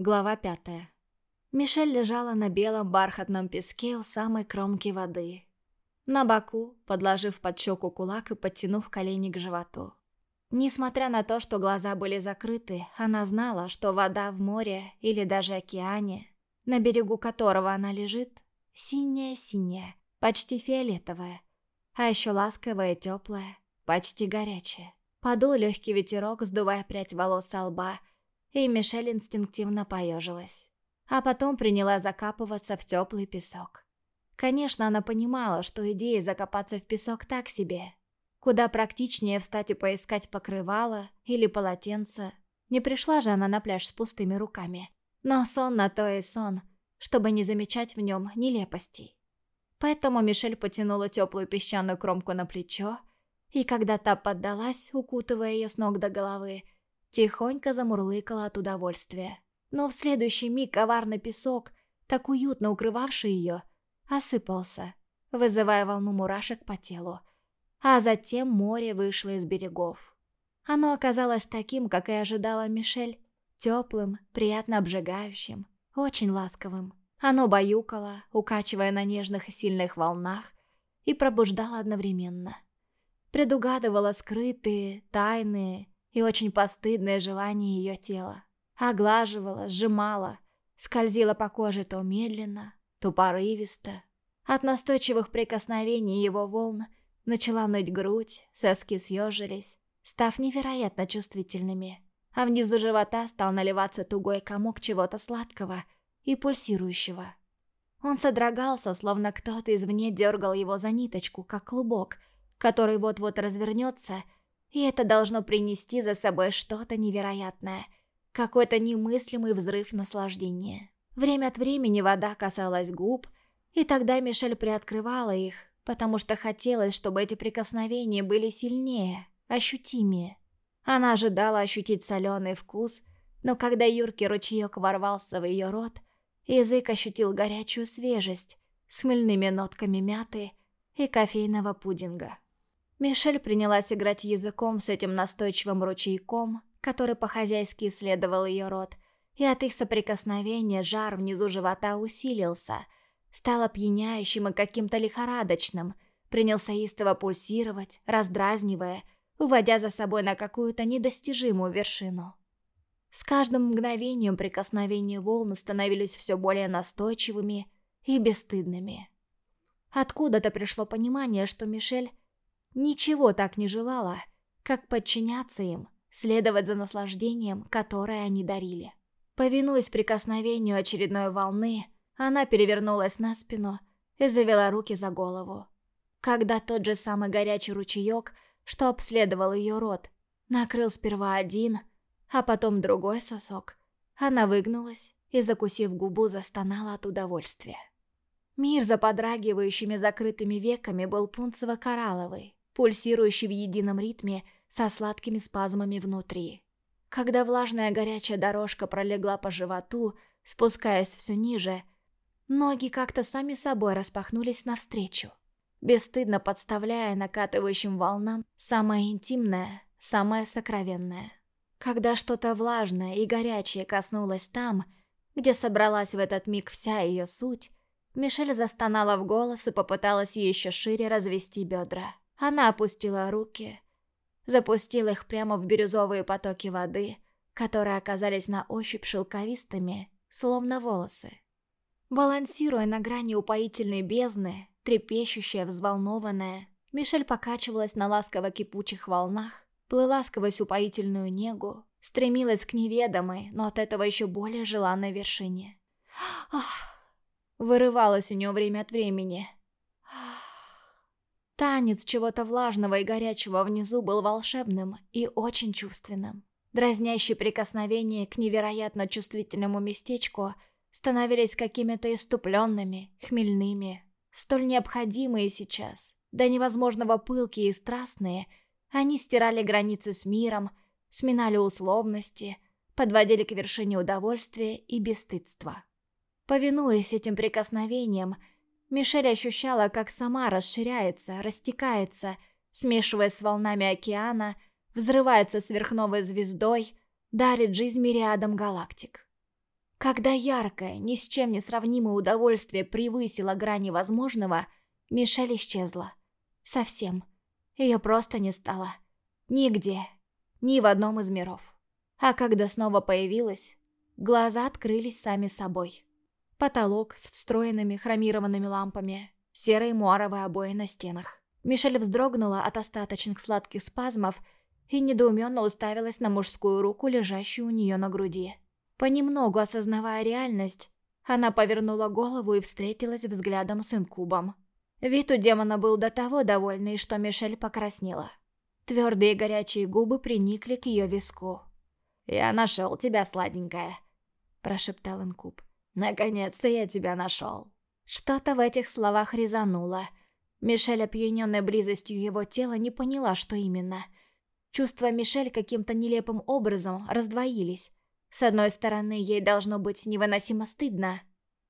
Глава пятая. Мишель лежала на белом бархатном песке у самой кромки воды. На боку, подложив под щеку кулак и подтянув колени к животу. Несмотря на то, что глаза были закрыты, она знала, что вода в море или даже океане, на берегу которого она лежит, синяя-синяя, почти фиолетовая, а еще ласковая теплая, почти горячая. Подул легкий ветерок, сдувая прядь волос со лба, и Мишель инстинктивно поежилась. А потом приняла закапываться в теплый песок. Конечно, она понимала, что идея закопаться в песок так себе. Куда практичнее встать и поискать покрывало или полотенце. Не пришла же она на пляж с пустыми руками. Но сон на то и сон, чтобы не замечать в нем нелепостей. Поэтому Мишель потянула теплую песчаную кромку на плечо, и когда та поддалась, укутывая ее с ног до головы, Тихонько замурлыкала от удовольствия. Но в следующий миг коварный песок, так уютно укрывавший ее, осыпался, вызывая волну мурашек по телу. А затем море вышло из берегов. Оно оказалось таким, как и ожидала Мишель, теплым, приятно обжигающим, очень ласковым. Оно баюкало, укачивая на нежных и сильных волнах, и пробуждало одновременно. Предугадывало скрытые, тайные и очень постыдное желание ее тела. Оглаживала, сжимала, скользила по коже то медленно, то порывисто. От настойчивых прикосновений его волн начала ныть грудь, соски съежились, став невероятно чувствительными, а внизу живота стал наливаться тугой комок чего-то сладкого и пульсирующего. Он содрогался, словно кто-то извне дергал его за ниточку, как клубок, который вот-вот развернется — и это должно принести за собой что-то невероятное, какой-то немыслимый взрыв наслаждения. Время от времени вода касалась губ, и тогда Мишель приоткрывала их, потому что хотелось, чтобы эти прикосновения были сильнее, ощутимее. Она ожидала ощутить соленый вкус, но когда юркий ручеек ворвался в ее рот, язык ощутил горячую свежесть с мыльными нотками мяты и кофейного пудинга. Мишель принялась играть языком с этим настойчивым ручейком, который по-хозяйски исследовал ее рот, и от их соприкосновения жар внизу живота усилился, стал опьяняющим и каким-то лихорадочным, принялся истово пульсировать, раздразнивая, уводя за собой на какую-то недостижимую вершину. С каждым мгновением прикосновения волн становились все более настойчивыми и бесстыдными. Откуда-то пришло понимание, что Мишель ничего так не желала, как подчиняться им, следовать за наслаждением, которое они дарили. Повинуясь прикосновению очередной волны, она перевернулась на спину и завела руки за голову. Когда тот же самый горячий ручеек, что обследовал ее рот, накрыл сперва один, а потом другой сосок, она выгнулась и, закусив губу, застонала от удовольствия. Мир за подрагивающими закрытыми веками был пунцево-коралловый, пульсирующий в едином ритме со сладкими спазмами внутри. Когда влажная горячая дорожка пролегла по животу, спускаясь все ниже, ноги как-то сами собой распахнулись навстречу, бесстыдно подставляя накатывающим волнам самое интимное, самое сокровенное. Когда что-то влажное и горячее коснулось там, где собралась в этот миг вся ее суть, Мишель застонала в голос и попыталась еще шире развести бедра. Она опустила руки, запустила их прямо в бирюзовые потоки воды, которые оказались на ощупь шелковистыми, словно волосы. Балансируя на грани упоительной бездны, трепещущая, взволнованная, Мишель покачивалась на ласково-кипучих волнах, плыла сквозь упоительную негу, стремилась к неведомой, но от этого еще более желанной вершине. Ах! Вырывалась у нее время от времени, Танец чего-то влажного и горячего внизу был волшебным и очень чувственным. Дразнящие прикосновения к невероятно чувствительному местечку становились какими-то иступленными, хмельными, столь необходимые сейчас, до невозможного пылкие и страстные, они стирали границы с миром, сминали условности, подводили к вершине удовольствия и бесстыдства. Повинуясь этим прикосновениям, Мишель ощущала, как сама расширяется, растекается, смешиваясь с волнами океана, взрывается сверхновой звездой, дарит жизнь мириадам галактик. Когда яркое, ни с чем не сравнимое удовольствие превысило грани возможного, Мишель исчезла. Совсем. Ее просто не стало. Нигде. Ни в одном из миров. А когда снова появилась, глаза открылись сами собой. Потолок с встроенными хромированными лампами, серые муаровые обои на стенах. Мишель вздрогнула от остаточных сладких спазмов и недоуменно уставилась на мужскую руку, лежащую у нее на груди. Понемногу осознавая реальность, она повернула голову и встретилась взглядом с инкубом. Вид у демона был до того довольный, что Мишель покраснела. Твердые горячие губы приникли к ее виску. «Я нашел тебя, сладенькая», – прошептал инкуб. «Наконец-то я тебя нашел». Что-то в этих словах резануло. Мишель, опьяненная близостью его тела, не поняла, что именно. Чувства Мишель каким-то нелепым образом раздвоились. С одной стороны, ей должно быть невыносимо стыдно.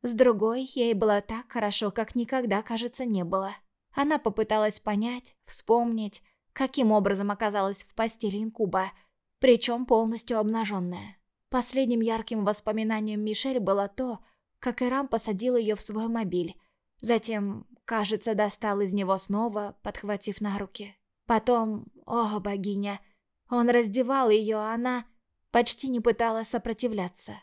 С другой, ей было так хорошо, как никогда, кажется, не было. Она попыталась понять, вспомнить, каким образом оказалась в постели инкуба, причем полностью обнаженная. Последним ярким воспоминанием Мишель было то, как Ирам посадил ее в свой мобиль. Затем, кажется, достал из него снова, подхватив на руки. Потом, о богиня, он раздевал ее, а она почти не пыталась сопротивляться.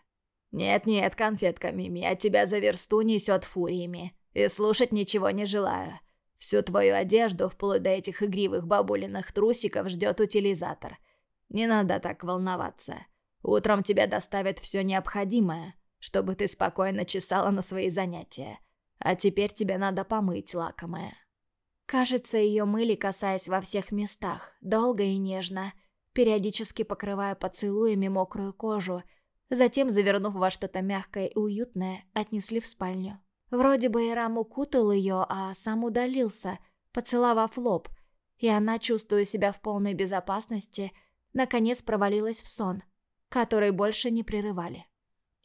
«Нет-нет, конфетка Мими, от тебя за версту несет фуриями, и слушать ничего не желаю. Всю твою одежду, вплоть до этих игривых бабулиных трусиков, ждет утилизатор. Не надо так волноваться. Утром тебе доставят все необходимое, чтобы ты спокойно чесала на свои занятия. А теперь тебе надо помыть, лакомая». Кажется, ее мыли, касаясь во всех местах, долго и нежно – периодически покрывая поцелуями мокрую кожу, затем, завернув во что-то мягкое и уютное, отнесли в спальню. Вроде бы Ирам укутал ее, а сам удалился, поцеловав лоб, и она, чувствуя себя в полной безопасности, наконец провалилась в сон, который больше не прерывали.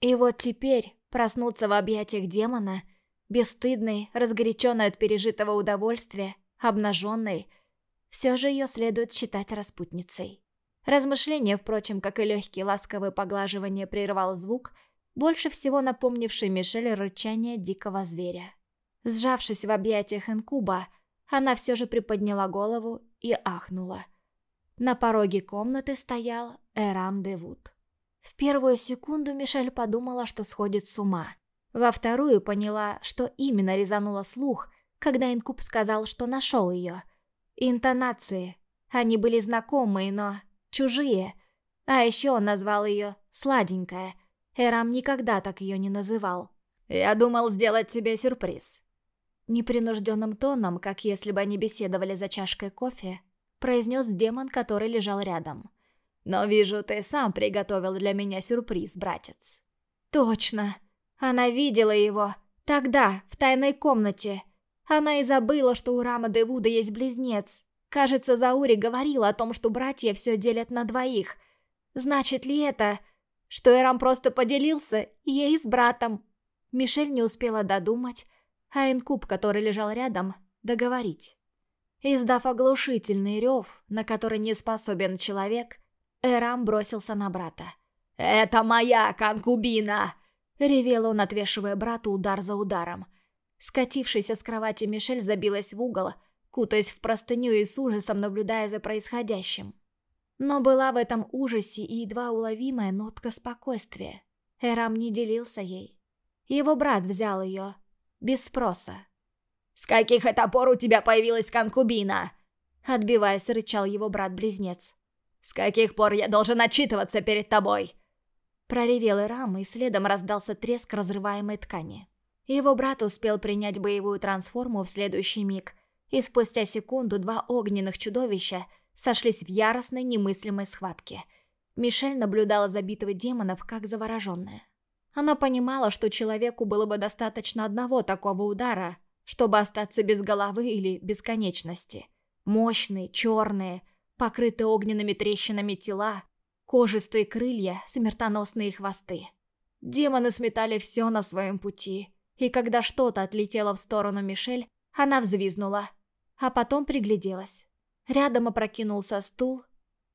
И вот теперь проснуться в объятиях демона, бесстыдной, разгоряченной от пережитого удовольствия, обнаженной, все же ее следует считать распутницей. Размышление, впрочем, как и легкие ласковые поглаживания, прервал звук, больше всего напомнивший Мишель рычание дикого зверя. Сжавшись в объятиях инкуба, она все же приподняла голову и ахнула. На пороге комнаты стоял Эрам Девуд. В первую секунду Мишель подумала, что сходит с ума. Во вторую поняла, что именно резануло слух, когда инкуб сказал, что нашел ее. Интонации. Они были знакомые, но чужие. А еще он назвал ее «сладенькая». Эрам никогда так ее не называл. «Я думал сделать тебе сюрприз». Непринужденным тоном, как если бы они беседовали за чашкой кофе, произнес демон, который лежал рядом. «Но вижу, ты сам приготовил для меня сюрприз, братец». «Точно. Она видела его. Тогда, в тайной комнате. Она и забыла, что у Рама Девуда есть близнец. Кажется, Заури говорила о том, что братья все делят на двоих. Значит ли это, что Эрам просто поделился ей с братом? Мишель не успела додумать, а Инкуб, который лежал рядом, договорить. Издав оглушительный рев, на который не способен человек, Эрам бросился на брата. «Это моя конкубина!» — ревел он, отвешивая брату удар за ударом. Скатившаяся с кровати Мишель забилась в угол — кутаясь в простыню и с ужасом наблюдая за происходящим. Но была в этом ужасе и едва уловимая нотка спокойствия. Эрам не делился ей. Его брат взял ее, без спроса. «С каких это пор у тебя появилась конкубина?» Отбиваясь, рычал его брат-близнец. «С каких пор я должен отчитываться перед тобой?» Проревел Эрам, и следом раздался треск разрываемой ткани. Его брат успел принять боевую трансформу в следующий миг, и спустя секунду два огненных чудовища сошлись в яростной немыслимой схватке. Мишель наблюдала за битвой демонов как завороженная. Она понимала, что человеку было бы достаточно одного такого удара, чтобы остаться без головы или без конечности. Мощные, черные, покрытые огненными трещинами тела, кожистые крылья, смертоносные хвосты. Демоны сметали все на своем пути, и когда что-то отлетело в сторону Мишель, она взвизнула – а потом пригляделась. Рядом опрокинулся стул,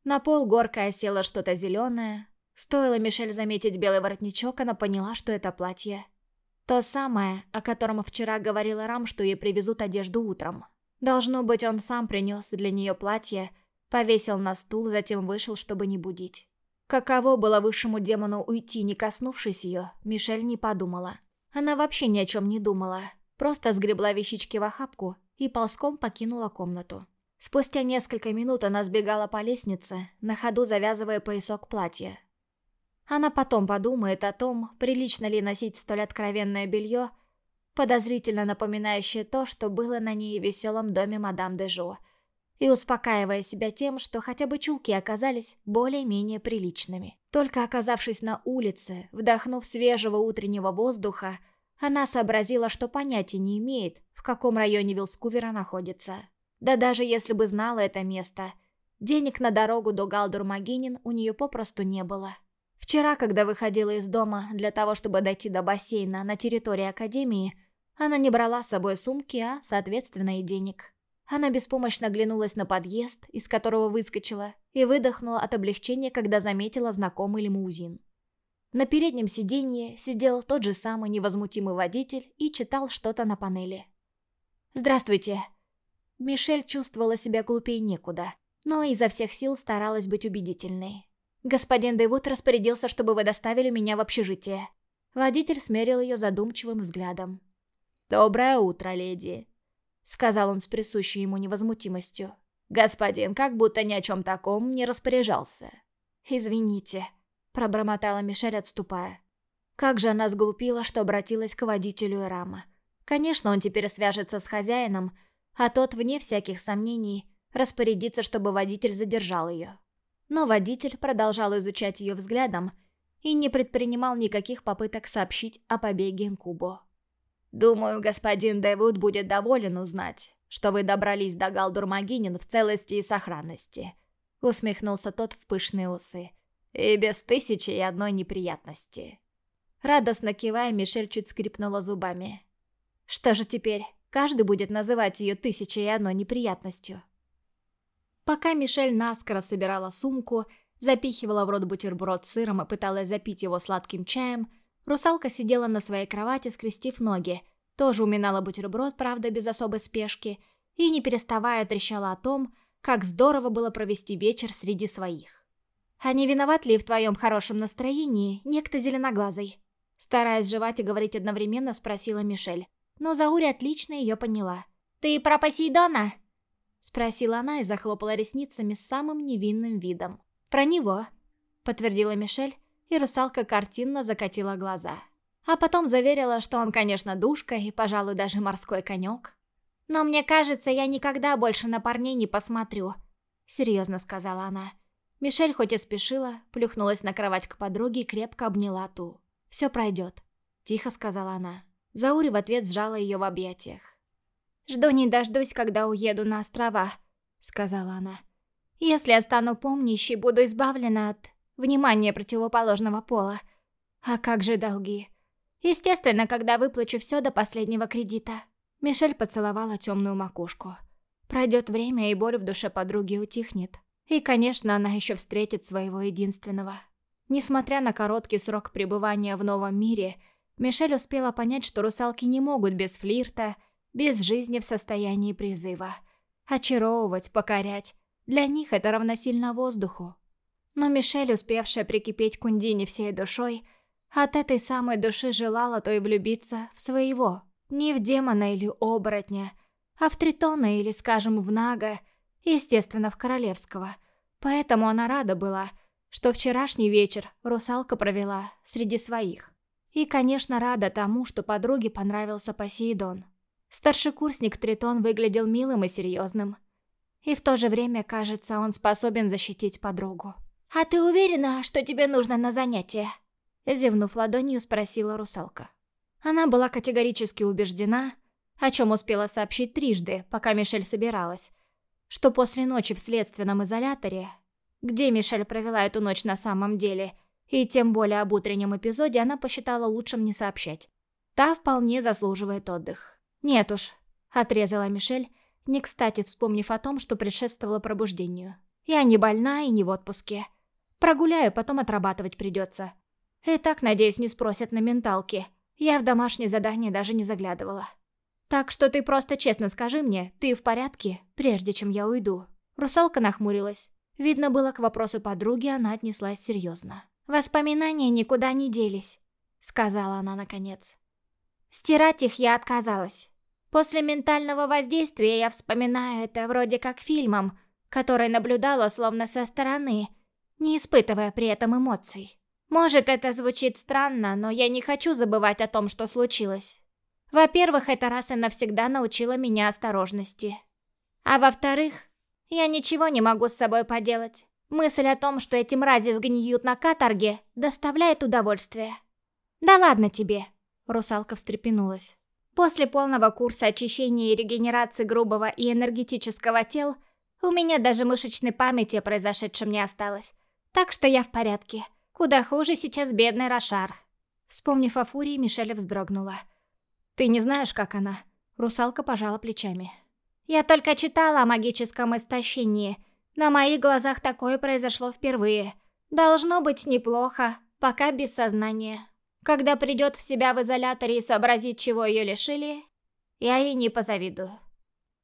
на пол горкой осело что-то зеленое, Стоило Мишель заметить белый воротничок, она поняла, что это платье. То самое, о котором вчера говорила Рам, что ей привезут одежду утром. Должно быть, он сам принес для нее платье, повесил на стул, затем вышел, чтобы не будить. Каково было высшему демону уйти, не коснувшись ее, Мишель не подумала. Она вообще ни о чем не думала, просто сгребла вещички в охапку и ползком покинула комнату. Спустя несколько минут она сбегала по лестнице, на ходу завязывая поясок платья. Она потом подумает о том, прилично ли носить столь откровенное белье, подозрительно напоминающее то, что было на ней в веселом доме мадам де Жо, и успокаивая себя тем, что хотя бы чулки оказались более-менее приличными. Только оказавшись на улице, вдохнув свежего утреннего воздуха, она сообразила, что понятия не имеет, в каком районе Вилскувера находится. Да даже если бы знала это место, денег на дорогу до Галдур-Магинин у нее попросту не было. Вчера, когда выходила из дома для того, чтобы дойти до бассейна на территории Академии, она не брала с собой сумки, а, соответственно, и денег. Она беспомощно оглянулась на подъезд, из которого выскочила, и выдохнула от облегчения, когда заметила знакомый лимузин. На переднем сиденье сидел тот же самый невозмутимый водитель и читал что-то на панели. «Здравствуйте!» Мишель чувствовала себя глупее некуда, но изо всех сил старалась быть убедительной. «Господин Дэвуд распорядился, чтобы вы доставили меня в общежитие». Водитель смерил ее задумчивым взглядом. «Доброе утро, леди», — сказал он с присущей ему невозмутимостью. «Господин как будто ни о чем таком не распоряжался». «Извините», — пробормотала Мишель, отступая. Как же она сглупила, что обратилась к водителю Эрама. Конечно, он теперь свяжется с хозяином, а тот, вне всяких сомнений, распорядится, чтобы водитель задержал ее. Но водитель продолжал изучать ее взглядом и не предпринимал никаких попыток сообщить о побеге Инкубо. «Думаю, господин Дэвуд будет доволен узнать, что вы добрались до Галдурмагинин в целости и сохранности», усмехнулся тот в пышные усы. «И без тысячи и одной неприятности». Радостно кивая, Мишель чуть скрипнула зубами. «Что же теперь? Каждый будет называть ее тысячей и одной неприятностью?» Пока Мишель наскоро собирала сумку, запихивала в рот бутерброд с сыром и пыталась запить его сладким чаем, русалка сидела на своей кровати, скрестив ноги, тоже уминала бутерброд, правда, без особой спешки, и, не переставая, трещала о том, как здорово было провести вечер среди своих. «А не виноват ли в твоем хорошем настроении некто зеленоглазый?» Стараясь жевать и говорить одновременно, спросила Мишель. Но Заури отлично ее поняла. «Ты про Посейдона?» Спросила она и захлопала ресницами с самым невинным видом. «Про него», — подтвердила Мишель, и русалка картинно закатила глаза. А потом заверила, что он, конечно, душка и, пожалуй, даже морской конек. «Но мне кажется, я никогда больше на парней не посмотрю», — серьезно сказала она. Мишель хоть и спешила, плюхнулась на кровать к подруге и крепко обняла ту. «Все пройдет», — тихо сказала она. Заури в ответ сжала ее в объятиях. «Жду не дождусь, когда уеду на острова», — сказала она. «Если я стану помнящей, буду избавлена от внимания противоположного пола. А как же долги? Естественно, когда выплачу все до последнего кредита». Мишель поцеловала темную макушку. Пройдет время, и боль в душе подруги утихнет. И, конечно, она еще встретит своего единственного. Несмотря на короткий срок пребывания в новом мире, Мишель успела понять, что русалки не могут без флирта, без жизни в состоянии призыва. Очаровывать, покорять. Для них это равносильно воздуху. Но Мишель, успевшая прикипеть к Ундине всей душой, от этой самой души желала то и влюбиться в своего. Не в демона или оборотня, а в Тритона или, скажем, в Нага, естественно, в Королевского. Поэтому она рада была, что вчерашний вечер русалка провела среди своих. И, конечно, рада тому, что подруге понравился Посейдон. Старшекурсник Тритон выглядел милым и серьезным. И в то же время, кажется, он способен защитить подругу. «А ты уверена, что тебе нужно на занятие?» Зевнув ладонью, спросила русалка. Она была категорически убеждена, о чем успела сообщить трижды, пока Мишель собиралась, что после ночи в следственном изоляторе, где Мишель провела эту ночь на самом деле, и тем более об утреннем эпизоде она посчитала лучшим не сообщать. Та вполне заслуживает отдых. «Нет уж», — отрезала Мишель, не кстати вспомнив о том, что предшествовало пробуждению. «Я не больна и не в отпуске. Прогуляю, потом отрабатывать придется. И так, надеюсь, не спросят на менталке. Я в домашнее задание даже не заглядывала. Так что ты просто честно скажи мне, ты в порядке, прежде чем я уйду. Русалка нахмурилась. Видно было, к вопросу подруги она отнеслась серьезно. «Воспоминания никуда не делись», — сказала она наконец. «Стирать их я отказалась. После ментального воздействия я вспоминаю это вроде как фильмом, который наблюдала словно со стороны, не испытывая при этом эмоций. Может, это звучит странно, но я не хочу забывать о том, что случилось. Во-первых, эта раз и навсегда научила меня осторожности. А во-вторых, я ничего не могу с собой поделать. Мысль о том, что эти мрази сгниют на каторге, доставляет удовольствие. «Да ладно тебе!» — русалка встрепенулась. После полного курса очищения и регенерации грубого и энергетического тел, у меня даже мышечной памяти о произошедшем не осталось. Так что я в порядке. Куда хуже сейчас бедный Рошар. Вспомнив о Фурии, Мишель вздрогнула. «Ты не знаешь, как она?» Русалка пожала плечами. «Я только читала о магическом истощении. На моих глазах такое произошло впервые. Должно быть неплохо, пока без сознания». Когда придет в себя в изоляторе и сообразит, чего ее лишили, я ей не позавидую.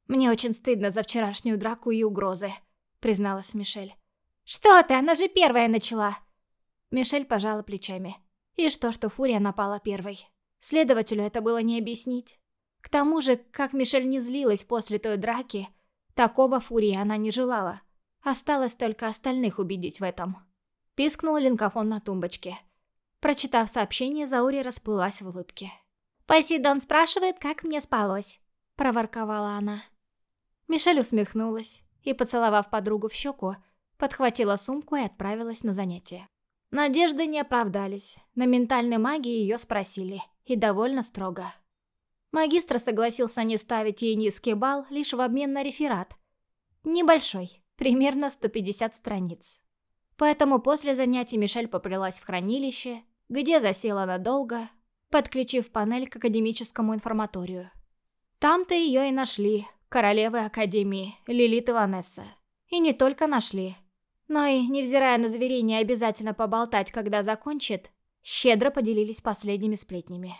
«Мне очень стыдно за вчерашнюю драку и угрозы», — призналась Мишель. «Что ты, она же первая начала!» Мишель пожала плечами. И что, что Фурия напала первой? Следователю это было не объяснить. К тому же, как Мишель не злилась после той драки, такого Фурии она не желала. Осталось только остальных убедить в этом. Пискнул линкофон на тумбочке. Прочитав сообщение, Заури расплылась в улыбке. «Посейдон спрашивает, как мне спалось», — проворковала она. Мишель усмехнулась и, поцеловав подругу в щеку, подхватила сумку и отправилась на занятия. Надежды не оправдались. На ментальной магии ее спросили, и довольно строго. Магистр согласился не ставить ей низкий балл лишь в обмен на реферат. Небольшой, примерно 150 страниц. Поэтому после занятий Мишель поплелась в хранилище, где засела надолго, подключив панель к академическому информаторию. Там-то ее и нашли, королевы Академии, Лилит и Ванесса. И не только нашли, но и, невзирая на заверение обязательно поболтать, когда закончит, щедро поделились последними сплетнями.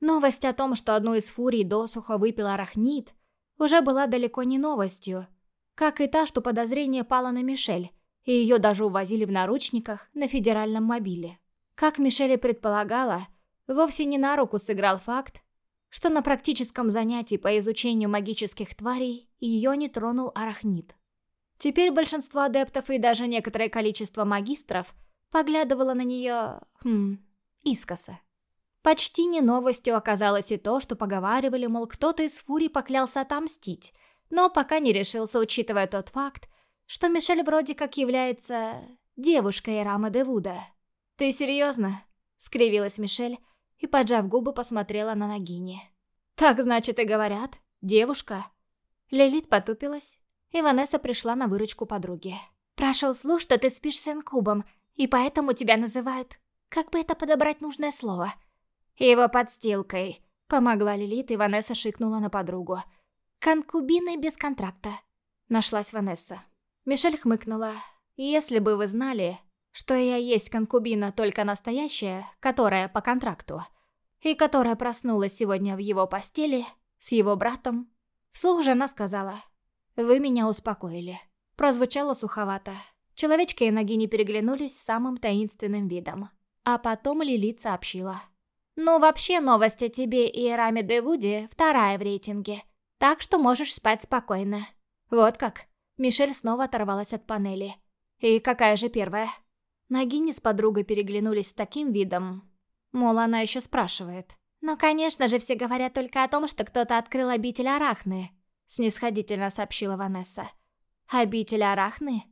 Новость о том, что одну из фурий досуха выпил арахнит, уже была далеко не новостью, как и та, что подозрение пало на Мишель, и ее даже увозили в наручниках на федеральном мобиле. Как Мишель предполагала, вовсе не на руку сыграл факт, что на практическом занятии по изучению магических тварей ее не тронул арахнит. Теперь большинство адептов и даже некоторое количество магистров поглядывало на нее... Хм... искоса. Почти не новостью оказалось и то, что поговаривали, мол, кто-то из фурий поклялся отомстить, но пока не решился, учитывая тот факт, что Мишель вроде как является девушкой Рама де Вуда. «Ты серьезно?» — скривилась Мишель и, поджав губы, посмотрела на Нагини. «Так, значит, и говорят? Девушка?» Лилит потупилась, и Ванесса пришла на выручку подруги. «Прошел слух, что ты спишь с инкубом, и поэтому тебя называют... Как бы это подобрать нужное слово?» «Его подстилкой», — помогла Лилит, и Ванесса шикнула на подругу. «Конкубиной без контракта», — нашлась Ванесса. Мишель хмыкнула. «Если бы вы знали, что я есть конкубина только настоящая, которая по контракту, и которая проснулась сегодня в его постели с его братом. Вслух жена сказала, «Вы меня успокоили». Прозвучало суховато. Человечки и ноги не переглянулись с самым таинственным видом. А потом Лилит сообщила. «Ну, вообще, новость о тебе и Раме де Вуди вторая в рейтинге, так что можешь спать спокойно». «Вот как?» Мишель снова оторвалась от панели. «И какая же первая?» Нагини с подругой переглянулись с таким видом. Мол, она еще спрашивает. «Ну, конечно же, все говорят только о том, что кто-то открыл обитель Арахны», снисходительно сообщила Ванесса. «Обитель Арахны?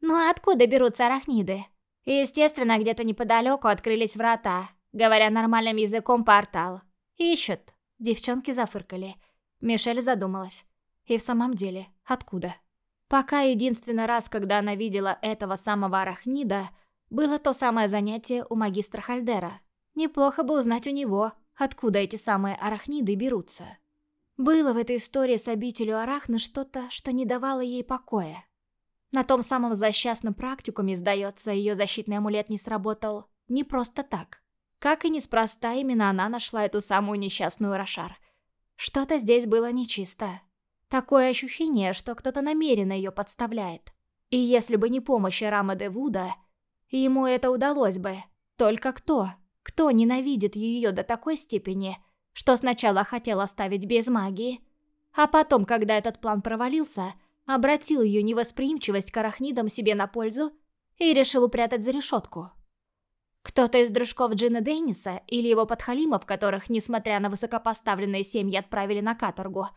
Ну, а откуда берутся арахниды?» Естественно, где-то неподалеку открылись врата, говоря нормальным языком портал. Ищут. Девчонки зафыркали. Мишель задумалась. И в самом деле, откуда? Пока единственный раз, когда она видела этого самого арахнида, было то самое занятие у магистра Хальдера. Неплохо бы узнать у него, откуда эти самые арахниды берутся. Было в этой истории с обителью Арахны что-то, что не давало ей покоя. На том самом злосчастном практикуме, сдается, ее защитный амулет не сработал не просто так. Как и неспроста именно она нашла эту самую несчастную Рошар. Что-то здесь было нечисто. Такое ощущение, что кто-то намеренно ее подставляет. И если бы не помощь Рама де Вуда, ему это удалось бы. Только кто? Кто ненавидит ее до такой степени, что сначала хотел оставить без магии, а потом, когда этот план провалился, обратил ее невосприимчивость к арахнидам себе на пользу и решил упрятать за решетку? Кто-то из дружков Джина Денниса или его подхалимов, которых, несмотря на высокопоставленные семьи, отправили на каторгу.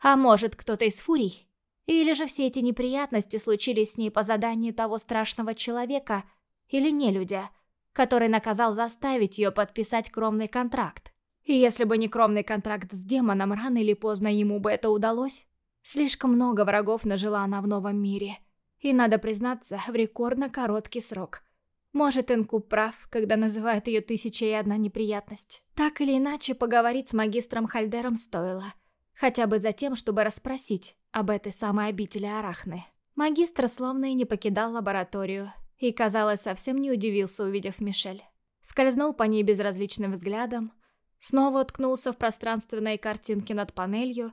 А может, кто-то из фурий? Или же все эти неприятности случились с ней по заданию того страшного человека или нелюдя, который наказал заставить ее подписать кровный контракт. И если бы не кровный контракт с демоном, рано или поздно ему бы это удалось. Слишком много врагов нажила она в новом мире. И, надо признаться, в рекордно короткий срок – может, Инкуб прав, когда называет ее «тысяча и одна неприятность». Так или иначе, поговорить с магистром Хальдером стоило. Хотя бы за тем, чтобы расспросить об этой самой обители Арахны. Магистр словно и не покидал лабораторию, и, казалось, совсем не удивился, увидев Мишель. Скользнул по ней безразличным взглядом, снова уткнулся в пространственные картинки над панелью,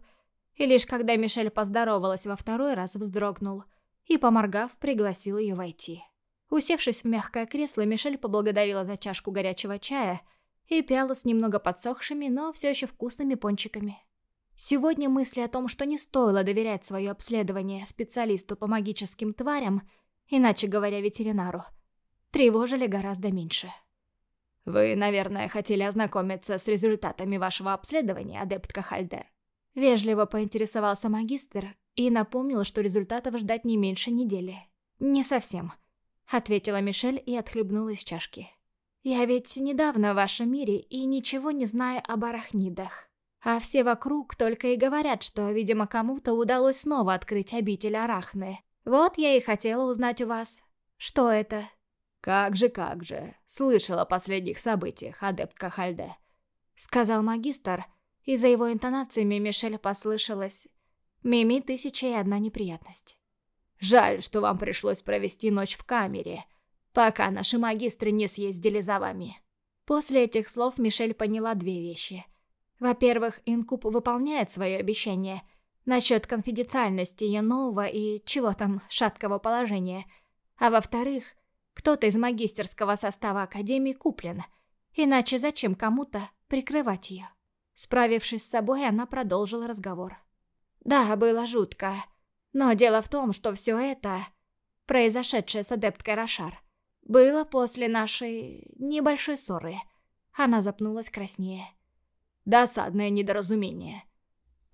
и лишь когда Мишель поздоровалась во второй раз, вздрогнул и, поморгав, пригласил ее войти. Усевшись в мягкое кресло, Мишель поблагодарила за чашку горячего чая и пиалу с немного подсохшими, но все еще вкусными пончиками. Сегодня мысли о том, что не стоило доверять свое обследование специалисту по магическим тварям, иначе говоря, ветеринару, тревожили гораздо меньше. «Вы, наверное, хотели ознакомиться с результатами вашего обследования, адептка Хальдер?» Вежливо поинтересовался магистр и напомнил, что результатов ждать не меньше недели. «Не совсем», — ответила Мишель и отхлебнула из чашки. «Я ведь недавно в вашем мире и ничего не знаю об арахнидах. А все вокруг только и говорят, что, видимо, кому-то удалось снова открыть обитель Арахны. Вот я и хотела узнать у вас, что это». «Как же, как же, слышала о последних событиях, адепт Кахальде», — сказал магистр, и за его интонациями Мишель послышалась «Мими, тысяча и одна неприятность». Жаль, что вам пришлось провести ночь в камере, пока наши магистры не съездили за вами». После этих слов Мишель поняла две вещи. Во-первых, Инкуб выполняет свое обещание насчет конфиденциальности нового и чего там шаткого положения. А во-вторых, кто-то из магистерского состава Академии куплен. Иначе зачем кому-то прикрывать ее? Справившись с собой, она продолжила разговор. «Да, было жутко. Но дело в том, что все это, произошедшее с адепткой Рошар, было после нашей небольшой ссоры. Она запнулась краснее. «Досадное недоразумение», —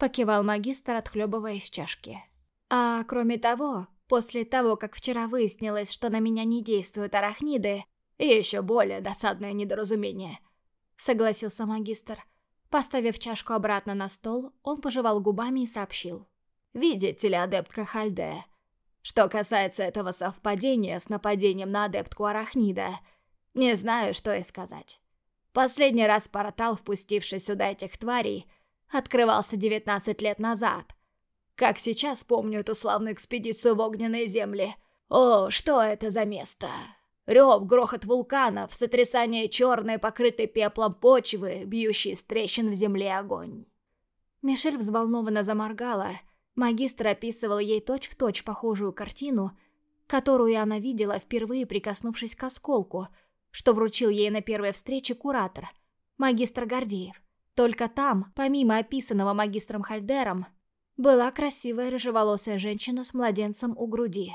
покивал магистр, отхлебывая из чашки. «А кроме того, после того, как вчера выяснилось, что на меня не действуют арахниды, и еще более досадное недоразумение», — согласился магистр. Поставив чашку обратно на стол, он пожевал губами и сообщил. Видите ли, адептка Хальде? Что касается этого совпадения с нападением на адептку Арахнида, не знаю, что и сказать. Последний раз портал, впустивший сюда этих тварей, открывался 19 лет назад. Как сейчас помню эту славную экспедицию в огненные земли. О, что это за место? Рев, грохот вулканов, сотрясание черной, покрытой пеплом почвы, бьющий с трещин в земле огонь. Мишель взволнованно заморгала, Магистр описывал ей точь-в-точь точь похожую картину, которую она видела, впервые прикоснувшись к осколку, что вручил ей на первой встрече куратор, магистр Гордеев. Только там, помимо описанного магистром Хальдером, была красивая рыжеволосая женщина с младенцем у груди.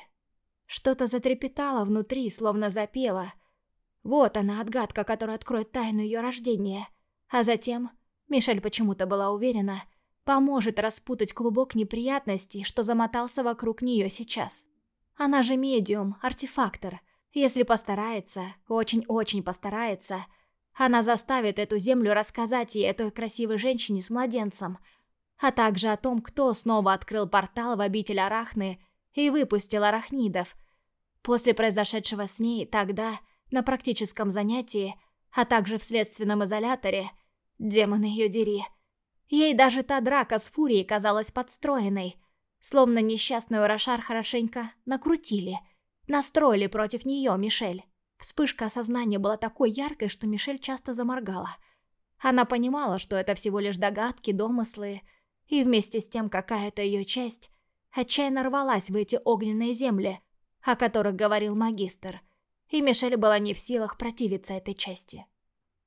Что-то затрепетало внутри, словно запело. Вот она, отгадка, которая откроет тайну ее рождения. А затем, Мишель почему-то была уверена, Поможет распутать клубок неприятностей, что замотался вокруг нее сейчас. Она же медиум, артефактор. Если постарается, очень-очень постарается, она заставит эту землю рассказать ей этой красивой женщине с младенцем, а также о том, кто снова открыл портал в обитель Арахны и выпустил арахнидов. После произошедшего с ней тогда, на практическом занятии, а также в следственном изоляторе, демоны ее дери – Ей даже та драка с Фурией казалась подстроенной. Словно несчастную Рошар хорошенько накрутили, настроили против нее Мишель. Вспышка осознания была такой яркой, что Мишель часто заморгала. Она понимала, что это всего лишь догадки, домыслы, и вместе с тем какая-то ее часть отчаянно рвалась в эти огненные земли, о которых говорил магистр, и Мишель была не в силах противиться этой части.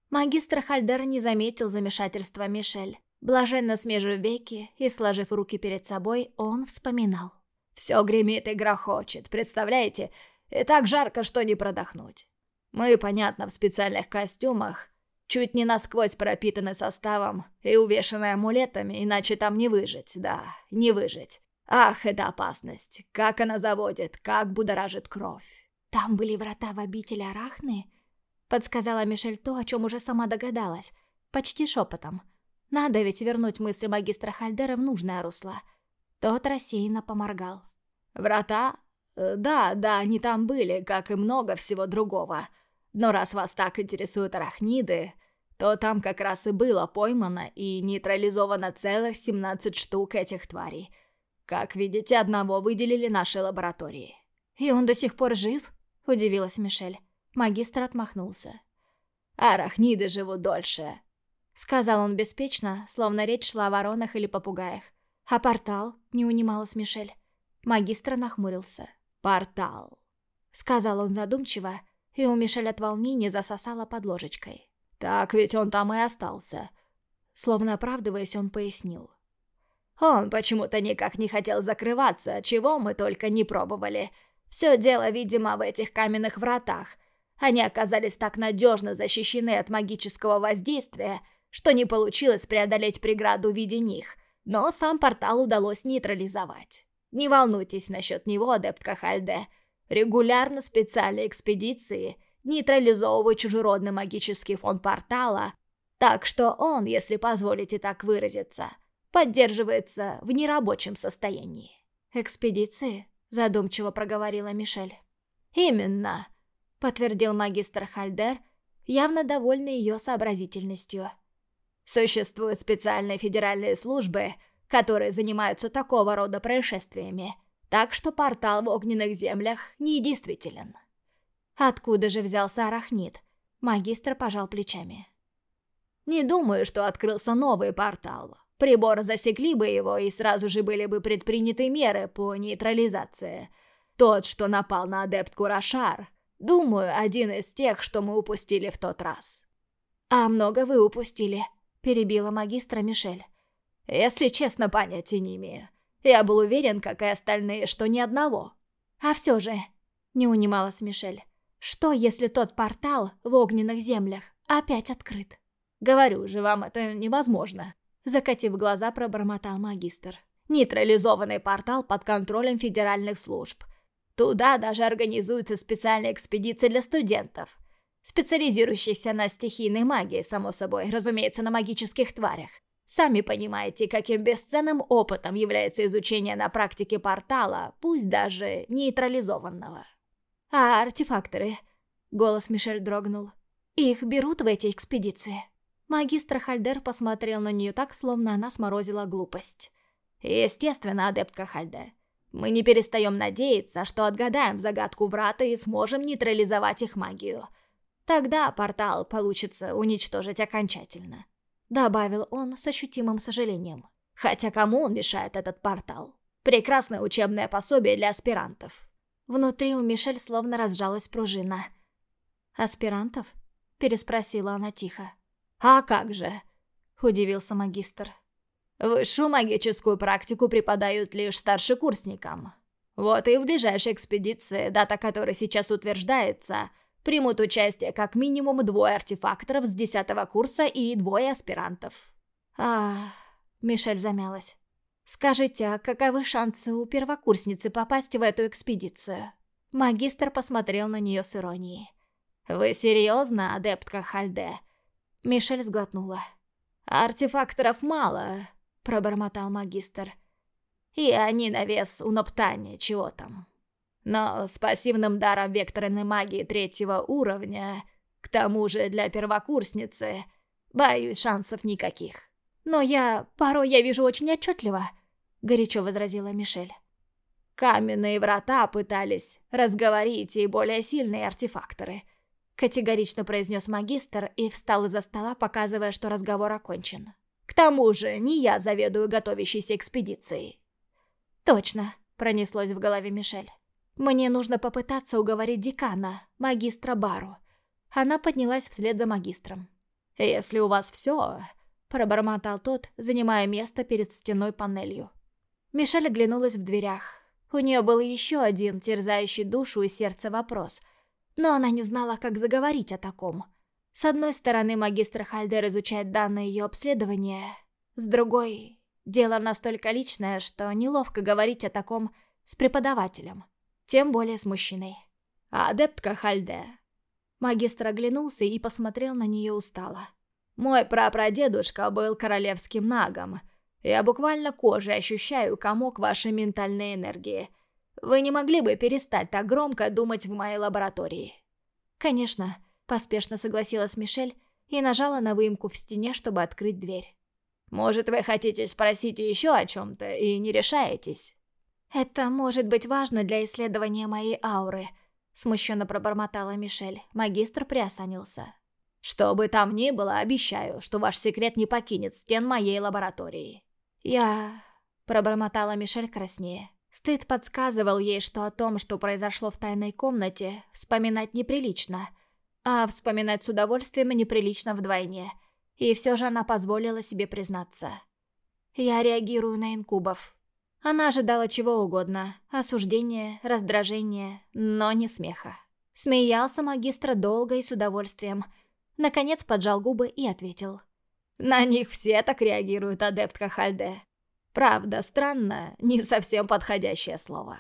Магистр Хальдер не заметил замешательства Мишель. Блаженно смежив веки и сложив руки перед собой, он вспоминал. «Все гремит и грохочет, представляете? И так жарко, что не продохнуть. Мы, понятно, в специальных костюмах, чуть не насквозь пропитаны составом и увешаны амулетами, иначе там не выжить, да, не выжить. Ах, это опасность, как она заводит, как будоражит кровь. «Там были врата в обители Арахны?» Подсказала Мишель то, о чем уже сама догадалась, почти шепотом. Надо ведь вернуть мысли магистра Хальдера в нужное русло. Тот рассеянно поморгал. «Врата? Э, да, да, они там были, как и много всего другого. Но раз вас так интересуют арахниды, то там как раз и было поймано и нейтрализовано целых 17 штук этих тварей. Как видите, одного выделили нашей лаборатории. «И он до сих пор жив?» – удивилась Мишель. Магистр отмахнулся. «Арахниды живут дольше», — сказал он беспечно, словно речь шла о воронах или попугаях. «А портал?» — не унималась Мишель. Магистр нахмурился. «Портал», — сказал он задумчиво, и у Мишель от волнения засосала под ложечкой. «Так ведь он там и остался», — словно оправдываясь, он пояснил. «Он почему-то никак не хотел закрываться, чего мы только не пробовали. Все дело, видимо, в этих каменных вратах. Они оказались так надежно защищены от магического воздействия, что не получилось преодолеть преграду в виде них, но сам портал удалось нейтрализовать. Не волнуйтесь насчет него, адепт Кахальде. Регулярно специальные экспедиции нейтрализовывают чужеродный магический фон портала, так что он, если позволите так выразиться, поддерживается в нерабочем состоянии. «Экспедиции?» — задумчиво проговорила Мишель. «Именно», — подтвердил магистр Хальдер, явно довольный ее сообразительностью. «Существуют специальные федеральные службы, которые занимаются такого рода происшествиями, так что портал в огненных землях недействителен». «Откуда же взялся арахнит?» Магистр пожал плечами. «Не думаю, что открылся новый портал. Прибор засекли бы его, и сразу же были бы предприняты меры по нейтрализации. Тот, что напал на адепт Курашар, Думаю, один из тех, что мы упустили в тот раз. А много вы упустили, перебила магистра Мишель. Если честно, понятия не имею. Я был уверен, как и остальные, что ни одного. А все же, не унималась Мишель, что если тот портал в огненных землях опять открыт? Говорю же, вам это невозможно. Закатив глаза, пробормотал магистр. Нейтрализованный портал под контролем федеральных служб. Туда даже организуются специальные экспедиции для студентов, специализирующихся на стихийной магии, само собой, разумеется, на магических тварях. Сами понимаете, каким бесценным опытом является изучение на практике портала, пусть даже нейтрализованного. А артефакторы? Голос Мишель дрогнул. Их берут в эти экспедиции. Магистр Хальдер посмотрел на нее так, словно она сморозила глупость. Естественно, адептка Хальде. Мы не перестаем надеяться, что отгадаем загадку врата и сможем нейтрализовать их магию. Тогда портал получится уничтожить окончательно. Добавил он с ощутимым сожалением. Хотя кому он мешает этот портал? Прекрасное учебное пособие для аспирантов. Внутри у Мишель словно разжалась пружина. «Аспирантов?» — переспросила она тихо. «А как же?» — удивился магистр. Высшую магическую практику преподают лишь старшекурсникам. Вот и в ближайшей экспедиции, дата которой сейчас утверждается, примут участие как минимум двое артефакторов с десятого курса и двое аспирантов. А, Мишель замялась. Скажите, а каковы шансы у первокурсницы попасть в эту экспедицию? Магистр посмотрел на нее с иронией. «Вы серьезно, адептка Хальде?» Мишель сглотнула. «Артефакторов мало, — пробормотал магистр. «И они на вес у Ноптани, чего там. Но с пассивным даром векторной магии третьего уровня, к тому же для первокурсницы, боюсь, шансов никаких. Но я... порой я вижу очень отчетливо». — горячо возразила Мишель. «Каменные врата пытались разговорить и более сильные артефакторы», — категорично произнес магистр и встал из-за стола, показывая, что разговор окончен. «К тому же, не я заведую готовящейся экспедицией». «Точно», — пронеслось в голове Мишель. «Мне нужно попытаться уговорить декана, магистра Бару». Она поднялась вслед за магистром. «Если у вас все...» — пробормотал тот, занимая место перед стеной панелью. Мишель оглянулась в дверях. У нее был еще один терзающий душу и сердце вопрос, но она не знала, как заговорить о таком. С одной стороны, магистр Хальдер изучает данные ее обследования, с другой, дело настолько личное, что неловко говорить о таком с преподавателем, тем более с мужчиной. А адептка Хальде. Магистр оглянулся и посмотрел на нее устало. Мой прапрадедушка был королевским нагом, я буквально кожей ощущаю комок вашей ментальной энергии. Вы не могли бы перестать так громко думать в моей лаборатории?» «Конечно», — поспешно согласилась Мишель и нажала на выемку в стене, чтобы открыть дверь. «Может, вы хотите спросить еще о чем-то и не решаетесь?» «Это может быть важно для исследования моей ауры», — смущенно пробормотала Мишель. Магистр приосанился. «Что бы там ни было, обещаю, что ваш секрет не покинет стен моей лаборатории». «Я...» — пробормотала Мишель краснее. Стыд подсказывал ей, что о том, что произошло в тайной комнате, вспоминать неприлично. А вспоминать с удовольствием неприлично вдвойне. И все же она позволила себе признаться. «Я реагирую на инкубов». Она ожидала чего угодно. Осуждения, раздражения, но не смеха. Смеялся магистр долго и с удовольствием. Наконец поджал губы и ответил. На них все так реагируют, адептка Хальде. Правда, странно, не совсем подходящее слово.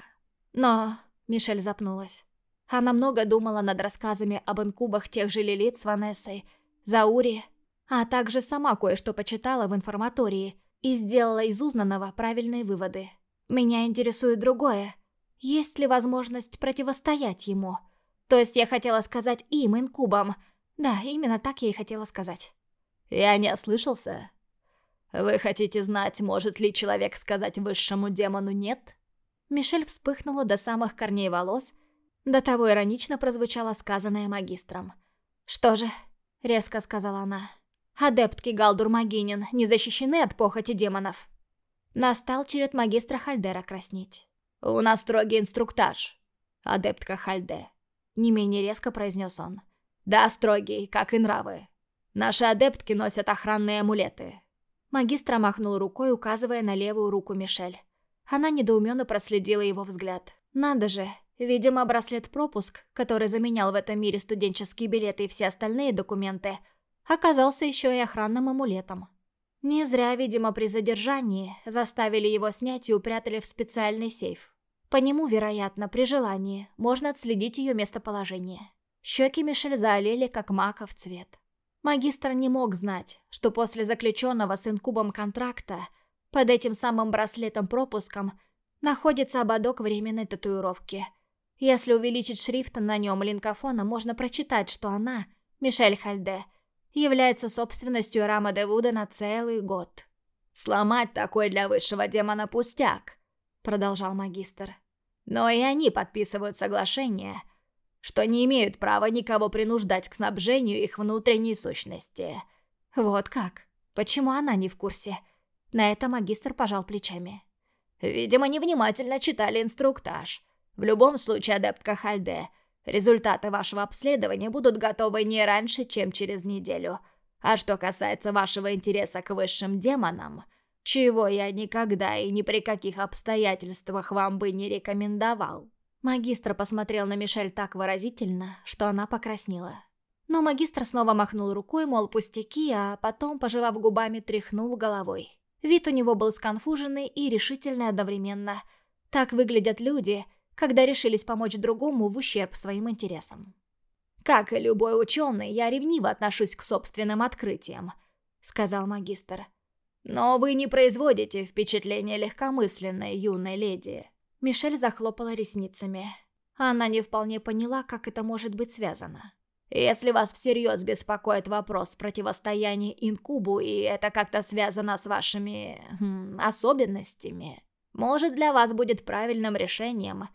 Но... Мишель запнулась. Она много думала над рассказами об инкубах тех же Лилит с Ванессой, Заури, а также сама кое-что почитала в информатории и сделала из узнанного правильные выводы. Меня интересует другое. Есть ли возможность противостоять ему? То есть я хотела сказать им, инкубам. Да, именно так я и хотела сказать. Я не ослышался? Вы хотите знать, может ли человек сказать высшему демону «нет»?» Мишель вспыхнула до самых корней волос, до того иронично прозвучало сказанное магистром. «Что же?» — резко сказала она. «Адептки Галдур Магинин не защищены от похоти демонов». Настал черед магистра Хальдера краснеть. «У нас строгий инструктаж, адептка Хальде», — не менее резко произнес он. «Да, строгий, как и нравы. Наши адептки носят охранные амулеты». Магистр махнул рукой, указывая на левую руку Мишель. Она недоуменно проследила его взгляд. «Надо же, видимо, браслет-пропуск, который заменял в этом мире студенческие билеты и все остальные документы, оказался еще и охранным амулетом. Не зря, видимо, при задержании заставили его снять и упрятали в специальный сейф. По нему, вероятно, при желании, можно отследить ее местоположение. Щеки Мишель заолели, как маков цвет. Магистр не мог знать, что после заключенного с инкубом контракта под этим самым браслетом-пропуском находится ободок временной татуировки. Если увеличить шрифт на нем линкофона, можно прочитать, что она, Мишель Хальде, является собственностью Рама де Вуда на целый год. «Сломать такой для высшего демона пустяк», — продолжал магистр. «Но и они подписывают соглашение, что не имеют права никого принуждать к снабжению их внутренней сущности. Вот как? Почему она не в курсе? На это магистр пожал плечами. Видимо, невнимательно читали инструктаж. В любом случае, адептка Хальде, результаты вашего обследования будут готовы не раньше, чем через неделю. А что касается вашего интереса к высшим демонам, чего я никогда и ни при каких обстоятельствах вам бы не рекомендовал, Магистр посмотрел на Мишель так выразительно, что она покраснела. Но магистр снова махнул рукой, мол, пустяки, а потом, пожевав губами, тряхнул головой. Вид у него был сконфуженный и решительный одновременно. Так выглядят люди, когда решились помочь другому в ущерб своим интересам. «Как и любой ученый, я ревниво отношусь к собственным открытиям», — сказал магистр. «Но вы не производите впечатление легкомысленной юной леди». Мишель захлопала ресницами. Она не вполне поняла, как это может быть связано. «Если вас всерьез беспокоит вопрос противостояния инкубу, и это как-то связано с вашими... Хм, особенностями...» Может, для вас будет правильным решением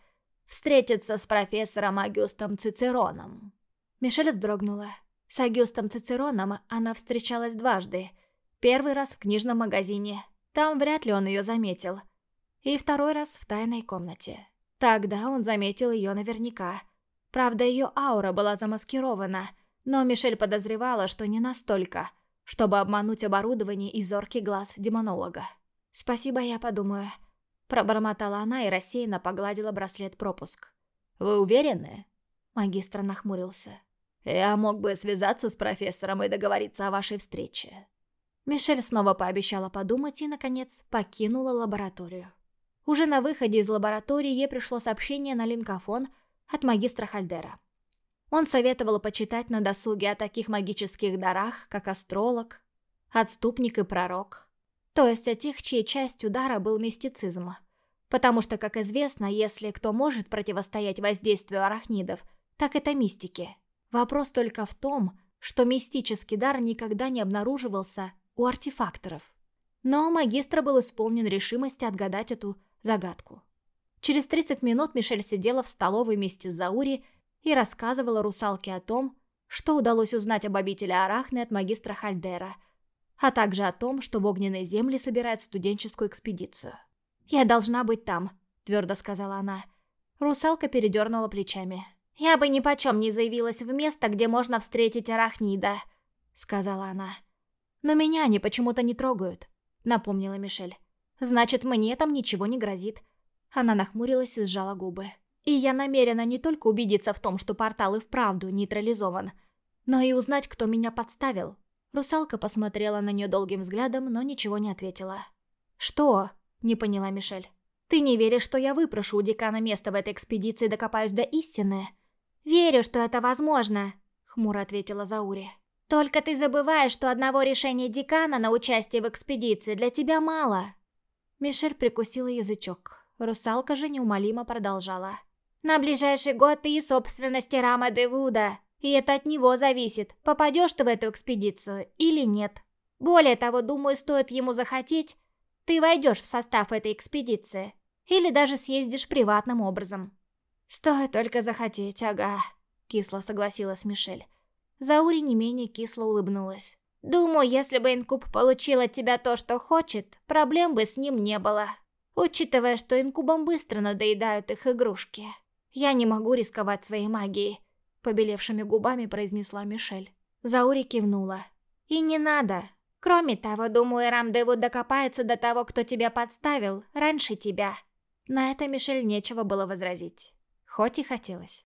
встретиться с профессором Агюстом Цицероном». Мишель вздрогнула. С Агюстом Цицероном она встречалась дважды. Первый раз в книжном магазине. Там вряд ли он ее заметил. И второй раз в тайной комнате. Тогда он заметил ее наверняка. Правда, ее аура была замаскирована, но Мишель подозревала, что не настолько, чтобы обмануть оборудование и зоркий глаз демонолога. «Спасибо, я подумаю», — пробормотала она и рассеянно погладила браслет-пропуск. «Вы уверены?» Магистр нахмурился. «Я мог бы связаться с профессором и договориться о вашей встрече». Мишель снова пообещала подумать и, наконец, покинула лабораторию. Уже на выходе из лаборатории ей пришло сообщение на линкофон от магистра Хальдера. Он советовал почитать на досуге о таких магических дарах, как астролог, отступник и пророк. То есть о тех, чьей частью дара был мистицизм. Потому что, как известно, если кто может противостоять воздействию арахнидов, так это мистики. Вопрос только в том, что мистический дар никогда не обнаруживался у артефакторов. Но магистр был исполнен решимости отгадать эту загадку. Через 30 минут Мишель сидела в столовой вместе с Заури и рассказывала русалке о том, что удалось узнать об обители Арахны от магистра Хальдера, а также о том, что в огненной земле собирают студенческую экспедицию. «Я должна быть там», — твердо сказала она. Русалка передернула плечами. «Я бы ни почем не заявилась в место, где можно встретить арахнида», — сказала она. «Но меня они почему-то не трогают», — напомнила Мишель. «Значит, мне там ничего не грозит». Она нахмурилась и сжала губы. «И я намерена не только убедиться в том, что портал и вправду нейтрализован, но и узнать, кто меня подставил». Русалка посмотрела на нее долгим взглядом, но ничего не ответила. «Что?» — не поняла Мишель. «Ты не веришь, что я выпрошу у декана место в этой экспедиции и докопаюсь до истины?» «Верю, что это возможно», — хмуро ответила Заури. «Только ты забываешь, что одного решения декана на участие в экспедиции для тебя мало». Мишель прикусила язычок. Русалка же неумолимо продолжала. «На ближайший год ты и собственности Рама де Вуда, и это от него зависит, попадешь ты в эту экспедицию или нет. Более того, думаю, стоит ему захотеть, ты войдешь в состав этой экспедиции, или даже съездишь приватным образом». «Стоит только захотеть, ага», — кисло согласилась Мишель. Заури не менее кисло улыбнулась. «Думаю, если бы Инкуб получил от тебя то, что хочет, проблем бы с ним не было. Учитывая, что Инкубам быстро надоедают их игрушки. Я не могу рисковать своей магией», — побелевшими губами произнесла Мишель. Заури кивнула. «И не надо. Кроме того, думаю, Рамдеву докопается до того, кто тебя подставил, раньше тебя». На это Мишель нечего было возразить хоть и хотелось.